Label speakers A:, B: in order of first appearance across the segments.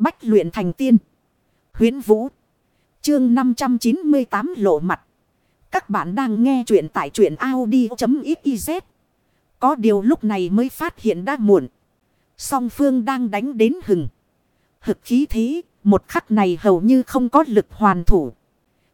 A: Bách luyện thành tiên. Huyến Vũ. Chương 598 lộ mặt. Các bạn đang nghe truyện tại truyện Audi.xyz. Có điều lúc này mới phát hiện đã muộn. Song phương đang đánh đến hừng. Hực khí thế, một khắc này hầu như không có lực hoàn thủ.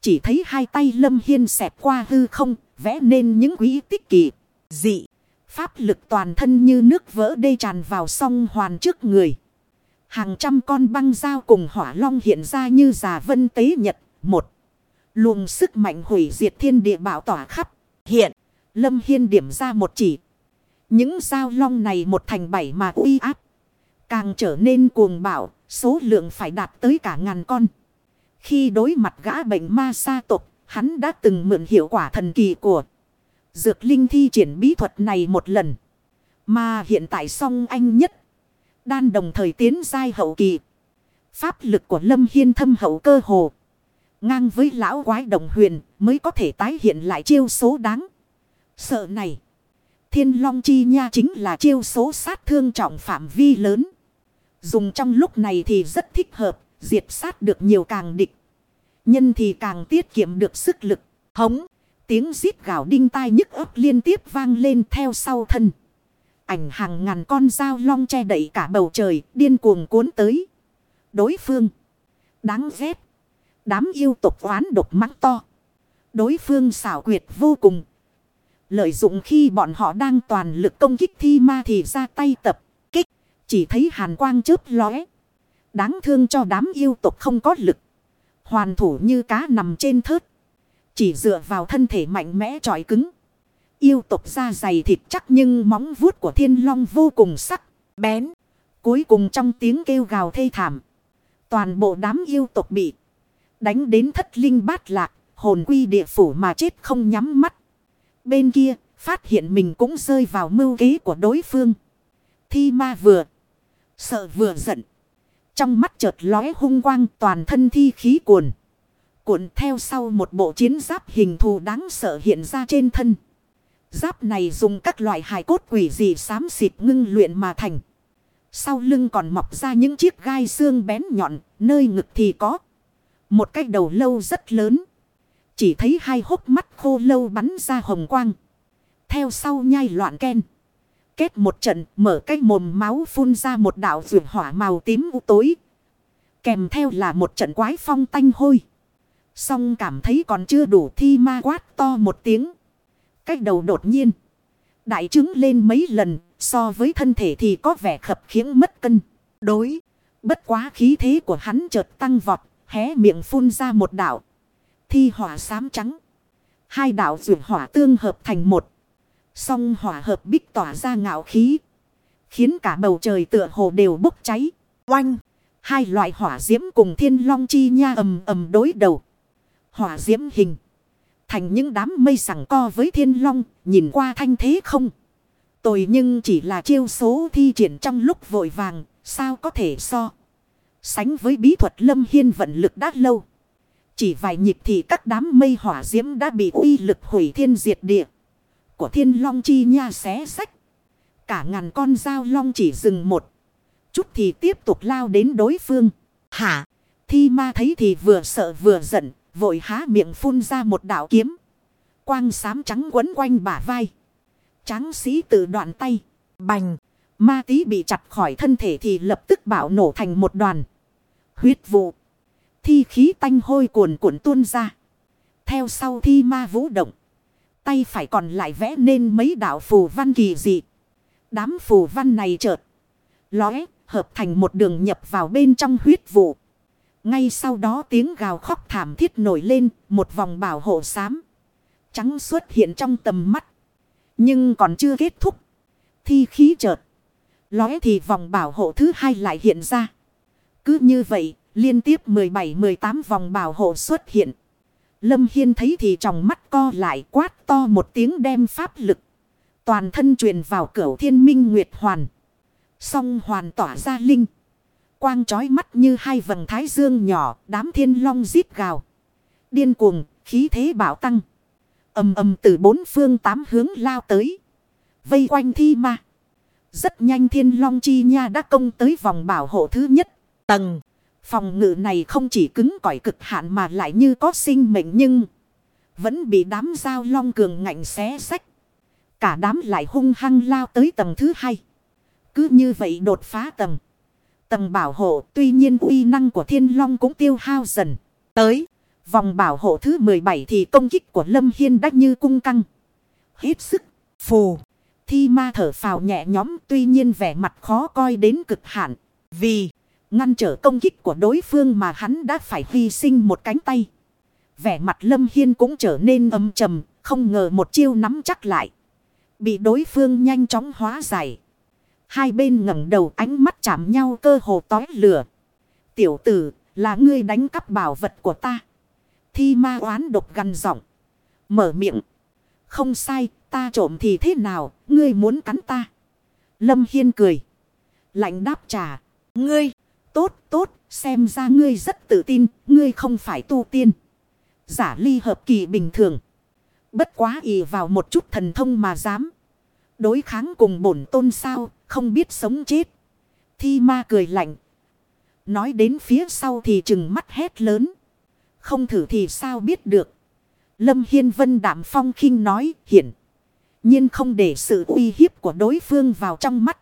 A: Chỉ thấy hai tay lâm hiên xẹp qua hư không, vẽ nên những quý tích kỳ, dị. Pháp lực toàn thân như nước vỡ đê tràn vào song hoàn trước người. Hàng trăm con băng dao cùng hỏa long hiện ra như già vân tế nhật. Một. Luồng sức mạnh hủy diệt thiên địa bảo tỏa khắp. Hiện. Lâm Hiên điểm ra một chỉ. Những dao long này một thành bảy mà uy áp. Càng trở nên cuồng bạo. Số lượng phải đạt tới cả ngàn con. Khi đối mặt gã bệnh ma sa tộc. Hắn đã từng mượn hiệu quả thần kỳ của. Dược linh thi triển bí thuật này một lần. Mà hiện tại song anh nhất đan đồng thời tiến giai hậu kỳ. Pháp lực của Lâm Hiên thâm hậu cơ hồ. Ngang với lão quái đồng huyền mới có thể tái hiện lại chiêu số đáng. Sợ này. Thiên Long Chi Nha chính là chiêu số sát thương trọng phạm vi lớn. Dùng trong lúc này thì rất thích hợp, diệt sát được nhiều càng địch. Nhân thì càng tiết kiệm được sức lực. Hống, tiếng rít gào đinh tai nhức ấp liên tiếp vang lên theo sau thân ảnh hàng ngàn con dao long che đậy cả bầu trời, điên cuồng cuốn tới. Đối phương. Đáng ghét. Đám yêu tục oán độc mắng to. Đối phương xảo quyệt vô cùng. Lợi dụng khi bọn họ đang toàn lực công kích thi ma thì ra tay tập kích. Chỉ thấy hàn quang chớp lóe. Đáng thương cho đám yêu tục không có lực. Hoàn thủ như cá nằm trên thớt. Chỉ dựa vào thân thể mạnh mẽ trọi cứng. Yêu tộc da dày thịt chắc nhưng móng vuốt của thiên long vô cùng sắc, bén. Cuối cùng trong tiếng kêu gào thê thảm. Toàn bộ đám yêu tộc bị đánh đến thất linh bát lạc, hồn quy địa phủ mà chết không nhắm mắt. Bên kia, phát hiện mình cũng rơi vào mưu kế của đối phương. Thi ma vừa sợ vừa giận. Trong mắt chợt lóe hung quang toàn thân thi khí cuồn. Cuộn theo sau một bộ chiến giáp hình thù đáng sợ hiện ra trên thân. Giáp này dùng các loại hài cốt quỷ dị xám xịt ngưng luyện mà thành. Sau lưng còn mọc ra những chiếc gai xương bén nhọn, nơi ngực thì có. Một cái đầu lâu rất lớn. Chỉ thấy hai hốc mắt khô lâu bắn ra hồng quang. Theo sau nhai loạn ken. Kết một trận mở cái mồm máu phun ra một đạo rượu hỏa màu tím u tối. Kèm theo là một trận quái phong tanh hôi. Xong cảm thấy còn chưa đủ thi ma quát to một tiếng. Cách đầu đột nhiên. Đại trứng lên mấy lần. So với thân thể thì có vẻ khập khiễng mất cân. Đối. Bất quá khí thế của hắn chợt tăng vọt. Hé miệng phun ra một đạo. Thi hỏa xám trắng. Hai đạo rượu hỏa tương hợp thành một. Song hỏa hợp bích tỏa ra ngạo khí. Khiến cả bầu trời tựa hồ đều bốc cháy. Oanh. Hai loại hỏa diễm cùng thiên long chi nha ầm ầm đối đầu. Hỏa diễm hình thành những đám mây sẵn co với thiên long, nhìn qua thanh thế không. Tồi nhưng chỉ là chiêu số thi triển trong lúc vội vàng, sao có thể so. Sánh với bí thuật lâm hiên vận lực đã lâu. Chỉ vài nhịp thì các đám mây hỏa diễm đã bị uy lực hủy thiên diệt địa. Của thiên long chi nha xé sách. Cả ngàn con dao long chỉ dừng một. Chút thì tiếp tục lao đến đối phương. Hả? Thi ma thấy thì vừa sợ vừa giận. Vội há miệng phun ra một đạo kiếm. Quang sám trắng quấn quanh bả vai. Tráng sĩ tự đoạn tay. Bành. Ma tí bị chặt khỏi thân thể thì lập tức bạo nổ thành một đoàn. Huyết vụ. Thi khí tanh hôi cuồn cuộn tuôn ra. Theo sau thi ma vũ động. Tay phải còn lại vẽ nên mấy đạo phù văn kỳ dị. Đám phù văn này chợt. Lóe, hợp thành một đường nhập vào bên trong huyết vụ. Ngay sau đó tiếng gào khóc thảm thiết nổi lên, một vòng bảo hộ xám. Trắng xuất hiện trong tầm mắt. Nhưng còn chưa kết thúc. Thi khí chợt. Lóe thì vòng bảo hộ thứ hai lại hiện ra. Cứ như vậy, liên tiếp 17-18 vòng bảo hộ xuất hiện. Lâm Hiên thấy thì trong mắt co lại quát to một tiếng đem pháp lực. Toàn thân truyền vào cửa thiên minh nguyệt hoàn. Song hoàn tỏa ra linh. Quang trói mắt như hai vầng thái dương nhỏ, đám thiên long rít gào. Điên cuồng, khí thế bảo tăng. ầm ầm từ bốn phương tám hướng lao tới. Vây quanh thi ma. Rất nhanh thiên long chi nha đã công tới vòng bảo hộ thứ nhất. Tầng, Phòng ngự này không chỉ cứng cỏi cực hạn mà lại như có sinh mệnh nhưng vẫn bị đám dao long cường ngạnh xé sách. Cả đám lại hung hăng lao tới tầng thứ hai. Cứ như vậy đột phá tầng. Tầng bảo hộ tuy nhiên uy năng của thiên long cũng tiêu hao dần. Tới vòng bảo hộ thứ 17 thì công kích của Lâm Hiên đã như cung căng. Hết sức. Phù. Thi ma thở phào nhẹ nhõm tuy nhiên vẻ mặt khó coi đến cực hạn. Vì ngăn trở công kích của đối phương mà hắn đã phải hy sinh một cánh tay. Vẻ mặt Lâm Hiên cũng trở nên âm trầm, không ngờ một chiêu nắm chắc lại. Bị đối phương nhanh chóng hóa giải. Hai bên ngẩng đầu ánh mắt chạm nhau cơ hồ tói lửa. Tiểu tử, là ngươi đánh cắp bảo vật của ta. Thi ma oán độc gằn giọng. Mở miệng. Không sai, ta trộm thì thế nào, ngươi muốn cắn ta. Lâm Hiên cười. Lạnh đáp trả. Ngươi, tốt, tốt, xem ra ngươi rất tự tin, ngươi không phải tu tiên. Giả ly hợp kỳ bình thường. Bất quá ý vào một chút thần thông mà dám. Đối kháng cùng bổn tôn sao, không biết sống chết. Thi ma cười lạnh. Nói đến phía sau thì chừng mắt hét lớn. Không thử thì sao biết được. Lâm Hiên Vân Đạm Phong khinh nói hiện. nhiên không để sự uy hiếp của đối phương vào trong mắt.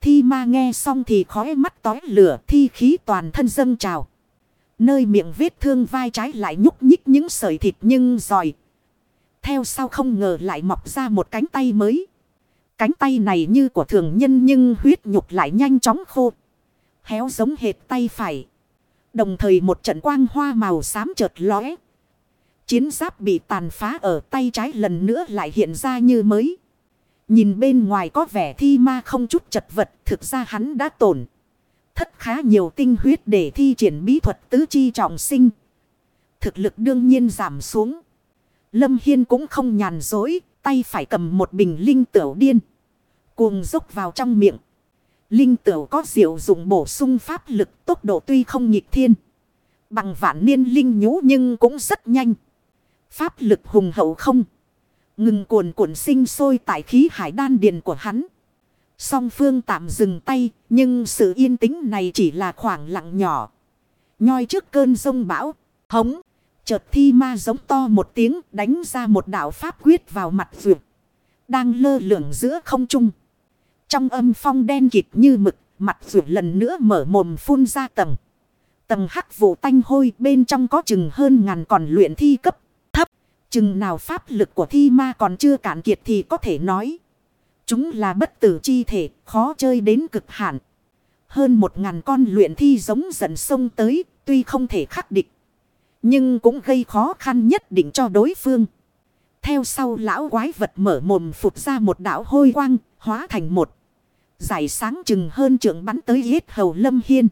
A: Thi ma nghe xong thì khói mắt tói lửa thi khí toàn thân dâng trào. Nơi miệng vết thương vai trái lại nhúc nhích những sợi thịt nhưng giỏi. Theo sau không ngờ lại mọc ra một cánh tay mới. Cánh tay này như của thường nhân nhưng huyết nhục lại nhanh chóng khô. Héo giống hệt tay phải. Đồng thời một trận quang hoa màu xám chợt lóe. Chiến giáp bị tàn phá ở tay trái lần nữa lại hiện ra như mới. Nhìn bên ngoài có vẻ thi ma không chút chật vật. Thực ra hắn đã tổn. Thất khá nhiều tinh huyết để thi triển bí thuật tứ chi trọng sinh. Thực lực đương nhiên giảm xuống. Lâm Hiên cũng không nhàn dối. Tay phải cầm một bình linh tiểu điên. Cuồng dốc vào trong miệng. Linh tửu có diệu dụng bổ sung pháp lực, tốc độ tuy không nhịp thiên. Bằng vạn niên linh nhũ nhưng cũng rất nhanh. Pháp lực hùng hậu không. Ngừng cuồn cuộn sinh sôi tại khí hải đan điền của hắn. Song phương tạm dừng tay. Nhưng sự yên tĩnh này chỉ là khoảng lặng nhỏ. Nhoi trước cơn sông bão. Hống. Chợt thi ma giống to một tiếng đánh ra một đạo pháp quyết vào mặt vượt. Đang lơ lửng giữa không trung. Trong âm phong đen kịt như mực, mặt rượu lần nữa mở mồm phun ra tầng. Tầng hắc vụ tanh hôi bên trong có chừng hơn ngàn còn luyện thi cấp thấp. Chừng nào pháp lực của thi ma còn chưa cạn kiệt thì có thể nói. Chúng là bất tử chi thể, khó chơi đến cực hạn. Hơn một ngàn con luyện thi giống dần sông tới, tuy không thể khắc địch. Nhưng cũng gây khó khăn nhất định cho đối phương. Theo sau lão quái vật mở mồm phụt ra một đảo hôi quang, hóa thành một. Giải sáng chừng hơn trưởng bắn tới hết hầu lâm hiên.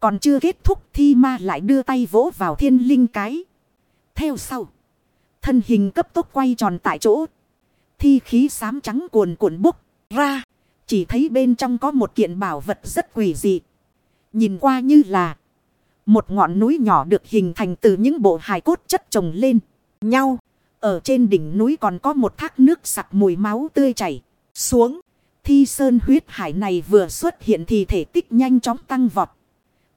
A: Còn chưa kết thúc thi ma lại đưa tay vỗ vào thiên linh cái. Theo sau. Thân hình cấp tốc quay tròn tại chỗ. Thi khí xám trắng cuồn cuộn bốc ra. Chỉ thấy bên trong có một kiện bảo vật rất quỷ dị. Nhìn qua như là. Một ngọn núi nhỏ được hình thành từ những bộ hài cốt chất trồng lên. Nhau. Ở trên đỉnh núi còn có một thác nước sặc mùi máu tươi chảy. Xuống. Thi sơn huyết hải này vừa xuất hiện thì thể tích nhanh chóng tăng vọt.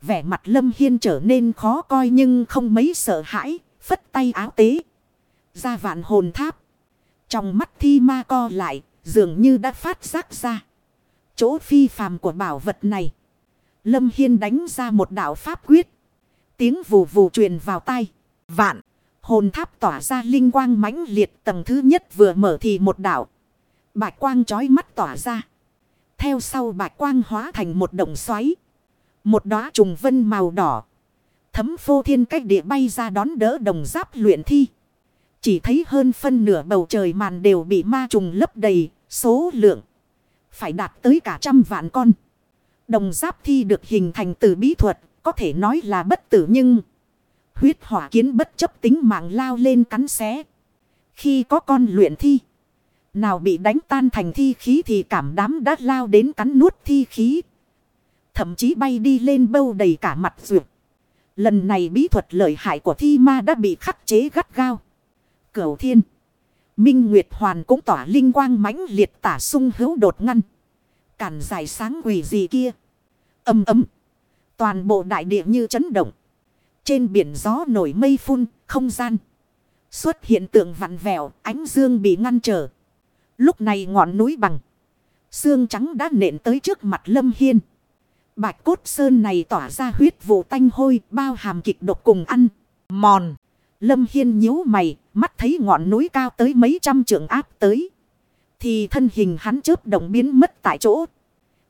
A: Vẻ mặt lâm hiên trở nên khó coi nhưng không mấy sợ hãi. Phất tay áo tế. Ra vạn hồn tháp. Trong mắt thi ma co lại. Dường như đã phát giác ra. Chỗ phi phàm của bảo vật này. Lâm Hiên đánh ra một đạo pháp quyết. Tiếng vù vù truyền vào tay. Vạn. Hồn tháp tỏa ra linh quang mãnh liệt tầng thứ nhất vừa mở thì một đạo. Bạch quang chói mắt tỏa ra. Theo sau bạch quang hóa thành một động xoáy. Một đóa trùng vân màu đỏ. Thấm phô thiên cách địa bay ra đón đỡ đồng giáp luyện thi. Chỉ thấy hơn phân nửa bầu trời màn đều bị ma trùng lấp đầy, số lượng. Phải đạt tới cả trăm vạn con. Đồng giáp thi được hình thành từ bí thuật, có thể nói là bất tử nhưng... Huyết hỏa kiến bất chấp tính mạng lao lên cắn xé. Khi có con luyện thi. Nào bị đánh tan thành thi khí thì cảm đám đã lao đến cắn nuốt thi khí. Thậm chí bay đi lên bâu đầy cả mặt ruột. Lần này bí thuật lợi hại của thi ma đã bị khắc chế gắt gao. Cửu thiên. Minh Nguyệt Hoàn cũng tỏa linh quang mãnh liệt tả sung hữu đột ngăn. Cản dài sáng quỷ gì kia. Âm ấm. Toàn bộ đại địa như chấn động. Trên biển gió nổi mây phun, không gian. Xuất hiện tượng vặn vẹo, ánh dương bị ngăn trở. Lúc này ngọn núi bằng. Xương trắng đã nện tới trước mặt Lâm Hiên. Bạch cốt sơn này tỏa ra huyết vụ tanh hôi, bao hàm kịch độc cùng ăn. Mòn. Lâm Hiên nhíu mày, mắt thấy ngọn núi cao tới mấy trăm trượng áp tới. Thì thân hình hắn chớp động biến mất tại chỗ.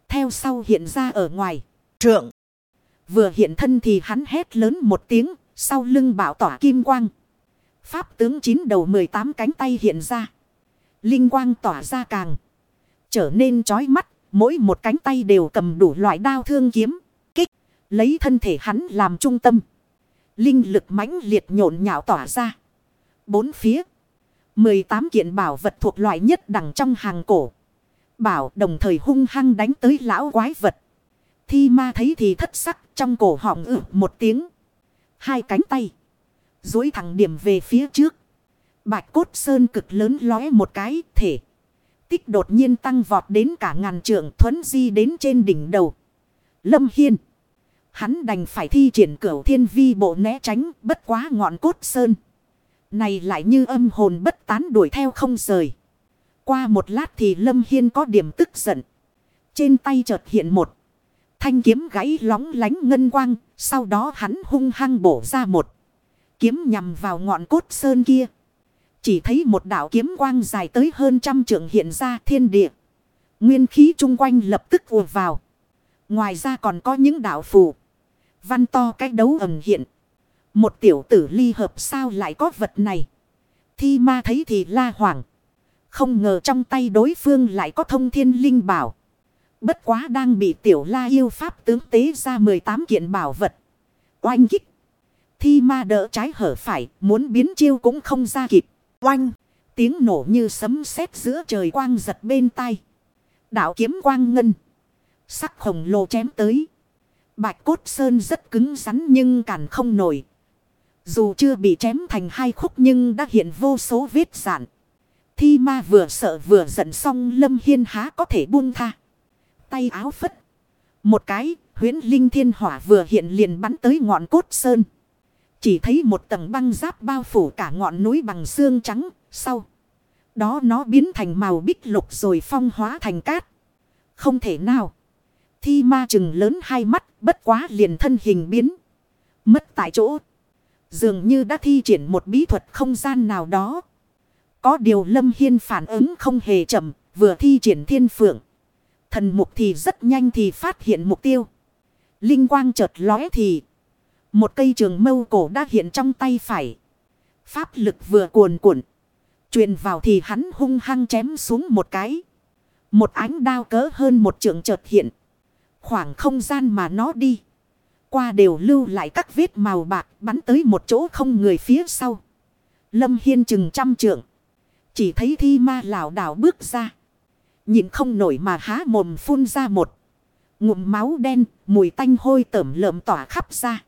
A: Theo sau hiện ra ở ngoài. Trượng. Vừa hiện thân thì hắn hét lớn một tiếng. Sau lưng bảo tỏa kim quang. Pháp tướng chín đầu 18 cánh tay hiện ra. Linh quang tỏa ra càng. Trở nên chói mắt. Mỗi một cánh tay đều cầm đủ loại đao thương kiếm. Kích. Lấy thân thể hắn làm trung tâm. Linh lực mãnh liệt nhộn nhạo tỏa ra. Bốn phía. 18 kiện bảo vật thuộc loại nhất đẳng trong hàng cổ. Bảo đồng thời hung hăng đánh tới lão quái vật. Thi ma thấy thì thất sắc, trong cổ họng ử một tiếng. Hai cánh tay. Dối thẳng điểm về phía trước. Bạch cốt sơn cực lớn lóe một cái, thể. Tích đột nhiên tăng vọt đến cả ngàn trượng, thuấn di đến trên đỉnh đầu. Lâm Hiên. Hắn đành phải thi triển cửu thiên vi bộ né tránh, bất quá ngọn cốt sơn. Này lại như âm hồn bất tán đuổi theo không rời. Qua một lát thì Lâm Hiên có điểm tức giận. Trên tay chợt hiện một. Thanh kiếm gãy lóng lánh ngân quang. Sau đó hắn hung hăng bổ ra một. Kiếm nhằm vào ngọn cốt sơn kia. Chỉ thấy một đạo kiếm quang dài tới hơn trăm trượng hiện ra thiên địa. Nguyên khí chung quanh lập tức ùa vào. Ngoài ra còn có những đạo phù. Văn to cách đấu ẩn hiện. Một tiểu tử ly hợp sao lại có vật này. Thi ma thấy thì la hoảng. Không ngờ trong tay đối phương lại có thông thiên linh bảo. Bất quá đang bị tiểu la yêu pháp tướng tế ra 18 kiện bảo vật. Oanh kích. Thi ma đỡ trái hở phải, muốn biến chiêu cũng không ra kịp. Oanh. Tiếng nổ như sấm sét giữa trời quang giật bên tai. Đạo kiếm quang ngân. Sắc khổng lồ chém tới. Bạch cốt sơn rất cứng rắn nhưng cản không nổi. Dù chưa bị chém thành hai khúc nhưng đã hiện vô số vết giản. Thi ma vừa sợ vừa giận xong lâm hiên há có thể buông tha. Tay áo phất. Một cái huyến linh thiên hỏa vừa hiện liền bắn tới ngọn cốt sơn. Chỉ thấy một tầng băng giáp bao phủ cả ngọn núi bằng xương trắng. Sau đó nó biến thành màu bích lục rồi phong hóa thành cát. Không thể nào. Thi ma chừng lớn hai mắt bất quá liền thân hình biến. Mất tại chỗ. Dường như đã thi triển một bí thuật không gian nào đó. Có điều Lâm Hiên phản ứng không hề chậm, vừa thi triển thiên phượng. Thần mục thì rất nhanh thì phát hiện mục tiêu. Linh quang chợt lóe thì. Một cây trường mâu cổ đã hiện trong tay phải. Pháp lực vừa cuồn cuộn. Truyền vào thì hắn hung hăng chém xuống một cái. Một ánh đao cỡ hơn một trường chợt hiện. Khoảng không gian mà nó đi. Qua đều lưu lại các vết màu bạc bắn tới một chỗ không người phía sau. Lâm Hiên chừng trăm trượng. Chỉ thấy thi ma lảo đảo bước ra. Nhìn không nổi mà há mồm phun ra một. Ngụm máu đen, mùi tanh hôi tẩm lợm tỏa khắp ra.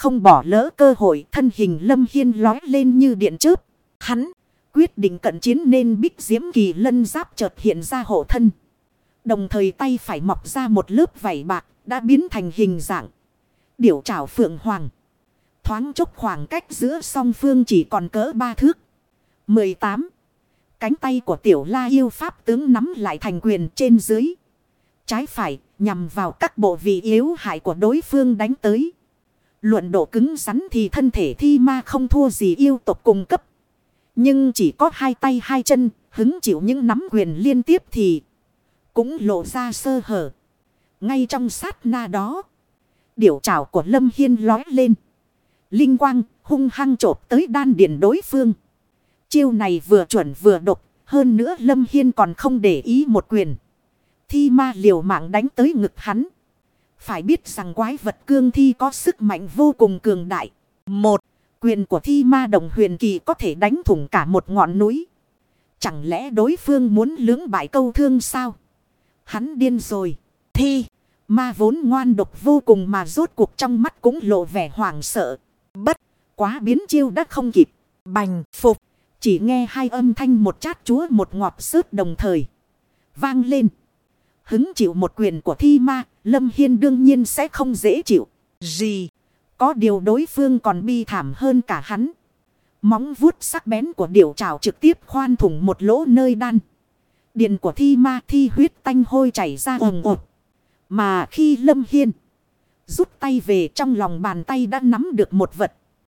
A: Không bỏ lỡ cơ hội, thân hình Lâm Hiên lói lên như điện chớp. Hắn quyết định cận chiến nên bích diễm kỳ lân giáp chợt hiện ra hộ thân. Đồng thời tay phải mọc ra một lớp vảy bạc đã biến thành hình dạng. Điểu trảo phượng hoàng. Thoáng chốc khoảng cách giữa song phương chỉ còn cỡ ba thước. 18. Cánh tay của tiểu la yêu pháp tướng nắm lại thành quyền trên dưới. Trái phải nhằm vào các bộ vị yếu hại của đối phương đánh tới. Luận độ cứng rắn thì thân thể thi ma không thua gì yêu tộc cung cấp. Nhưng chỉ có hai tay hai chân, hứng chịu những nắm quyền liên tiếp thì cũng lộ ra sơ hở. Ngay trong sát na đó, điểu trảo của Lâm Hiên lói lên. Linh quang hung hăng trộp tới đan điền đối phương. Chiêu này vừa chuẩn vừa độc, hơn nữa Lâm Hiên còn không để ý một quyền. Thi ma liều mạng đánh tới ngực hắn. Phải biết rằng quái vật cương thi có sức mạnh vô cùng cường đại. Một, quyền của thi ma đồng huyền kỳ có thể đánh thủng cả một ngọn núi. Chẳng lẽ đối phương muốn lưỡng bại câu thương sao? Hắn điên rồi. Thi. Ma vốn ngoan độc vô cùng mà rốt cuộc trong mắt cũng lộ vẻ hoảng sợ. Bất. Quá biến chiêu đã không kịp. Bành. Phục. Chỉ nghe hai âm thanh một chát chúa một ngọt sớt đồng thời. Vang lên. Hứng chịu một quyền của thi ma, Lâm Hiên đương nhiên sẽ không dễ chịu. Gì? Có điều đối phương còn bi thảm hơn cả hắn. Móng vuốt sắc bén của điểu trào trực tiếp khoan thủng một lỗ nơi đan. Điện của thi ma thi huyết tanh hôi chảy ra ồn ồn. Mà khi Lâm Hiên rút tay về trong lòng bàn tay đã nắm được một vật.